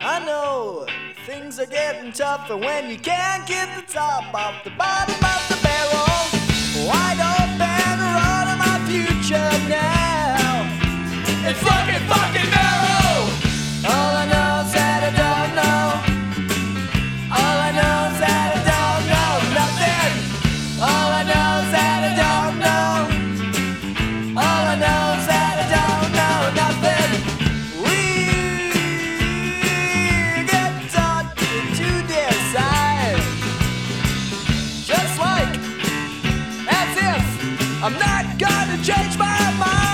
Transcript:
I know things are getting tougher when you can't get the top off the bottom. Of I'm not gonna change my mind.